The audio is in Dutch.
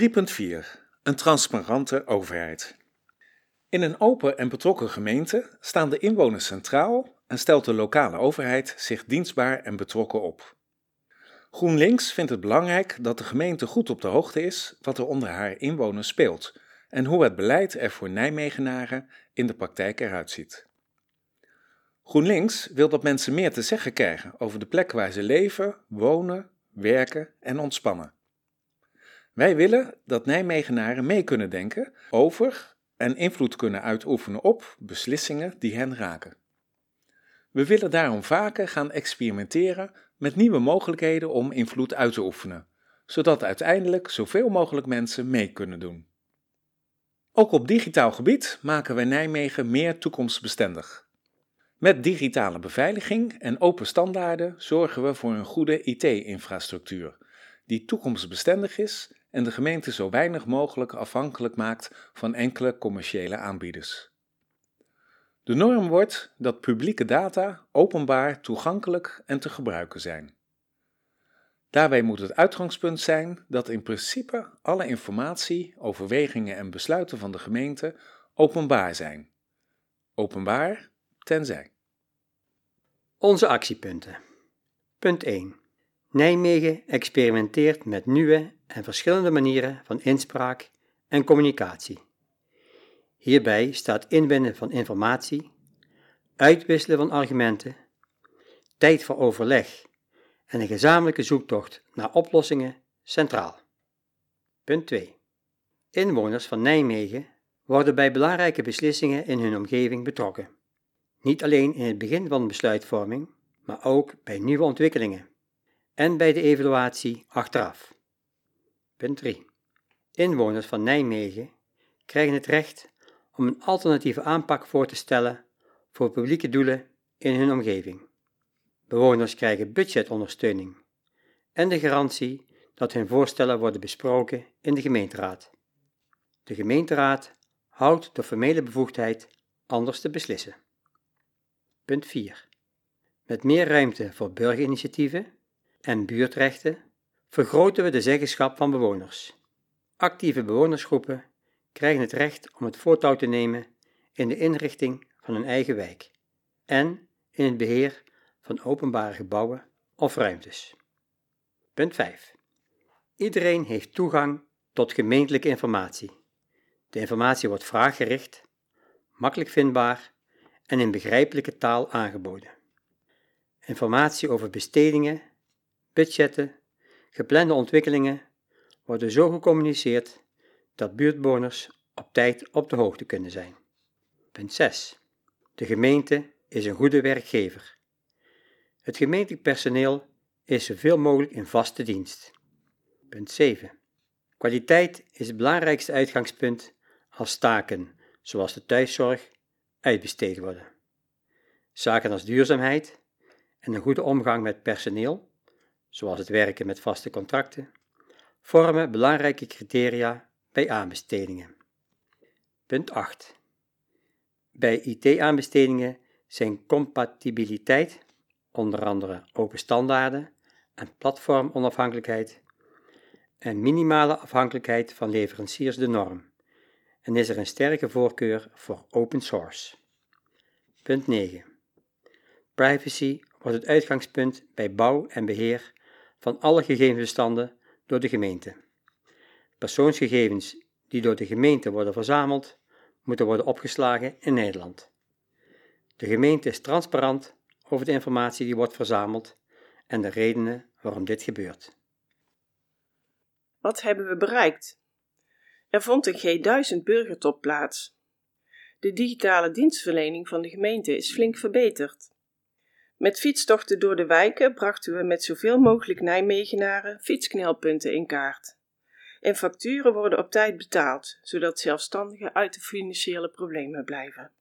3.4 Een transparante overheid. In een open en betrokken gemeente staan de inwoners centraal en stelt de lokale overheid zich dienstbaar en betrokken op. GroenLinks vindt het belangrijk dat de gemeente goed op de hoogte is wat er onder haar inwoners speelt en hoe het beleid er voor Nijmegenaren in de praktijk eruit ziet. GroenLinks wil dat mensen meer te zeggen krijgen over de plek waar ze leven, wonen, werken en ontspannen. Wij willen dat Nijmegenaren mee kunnen denken over en invloed kunnen uitoefenen op beslissingen die hen raken. We willen daarom vaker gaan experimenteren met nieuwe mogelijkheden om invloed uit te oefenen, zodat uiteindelijk zoveel mogelijk mensen mee kunnen doen. Ook op digitaal gebied maken wij Nijmegen meer toekomstbestendig. Met digitale beveiliging en open standaarden zorgen we voor een goede IT-infrastructuur, die toekomstbestendig is en de gemeente zo weinig mogelijk afhankelijk maakt van enkele commerciële aanbieders. De norm wordt dat publieke data openbaar, toegankelijk en te gebruiken zijn. Daarbij moet het uitgangspunt zijn dat in principe alle informatie, overwegingen en besluiten van de gemeente openbaar zijn. Openbaar tenzij. Onze actiepunten. Punt 1. Nijmegen experimenteert met nieuwe en verschillende manieren van inspraak en communicatie. Hierbij staat inwinnen van informatie, uitwisselen van argumenten, tijd voor overleg en een gezamenlijke zoektocht naar oplossingen centraal. Punt 2. Inwoners van Nijmegen worden bij belangrijke beslissingen in hun omgeving betrokken. Niet alleen in het begin van besluitvorming, maar ook bij nieuwe ontwikkelingen en bij de evaluatie achteraf. Punt 3. Inwoners van Nijmegen krijgen het recht om een alternatieve aanpak voor te stellen voor publieke doelen in hun omgeving. Bewoners krijgen budgetondersteuning en de garantie dat hun voorstellen worden besproken in de gemeenteraad. De gemeenteraad houdt de formele bevoegdheid anders te beslissen. Punt 4. Met meer ruimte voor burgerinitiatieven en buurtrechten vergroten we de zeggenschap van bewoners. Actieve bewonersgroepen krijgen het recht om het voortouw te nemen in de inrichting van hun eigen wijk en in het beheer van openbare gebouwen of ruimtes. Punt 5. Iedereen heeft toegang tot gemeentelijke informatie. De informatie wordt vraaggericht, makkelijk vindbaar en in begrijpelijke taal aangeboden. Informatie over bestedingen, budgetten, geplande ontwikkelingen worden zo gecommuniceerd dat buurtbewoners op tijd op de hoogte kunnen zijn. Punt 6. De gemeente is een goede werkgever. Het gemeentelijk personeel is zoveel mogelijk in vaste dienst. Punt 7. Kwaliteit is het belangrijkste uitgangspunt als taken, zoals de thuiszorg, uitbesteed worden. Zaken als duurzaamheid en een goede omgang met personeel, zoals het werken met vaste contracten, vormen belangrijke criteria bij aanbestedingen. Punt 8. Bij IT-aanbestedingen zijn compatibiliteit, onder andere open standaarden en platformonafhankelijkheid, en minimale afhankelijkheid van leveranciers de norm en is er een sterke voorkeur voor open source. Punt 9. Privacy wordt het uitgangspunt bij bouw en beheer van alle gegevensbestanden door de gemeente. Persoonsgegevens die door de gemeente worden verzameld, moeten worden opgeslagen in Nederland. De gemeente is transparant over de informatie die wordt verzameld en de redenen waarom dit gebeurt. Wat hebben we bereikt? Er vond een G1000 burgertop plaats. De digitale dienstverlening van de gemeente is flink verbeterd. Met fietstochten door de wijken brachten we met zoveel mogelijk Nijmegenaren fietsknelpunten in kaart. En facturen worden op tijd betaald, zodat zelfstandigen uit de financiële problemen blijven.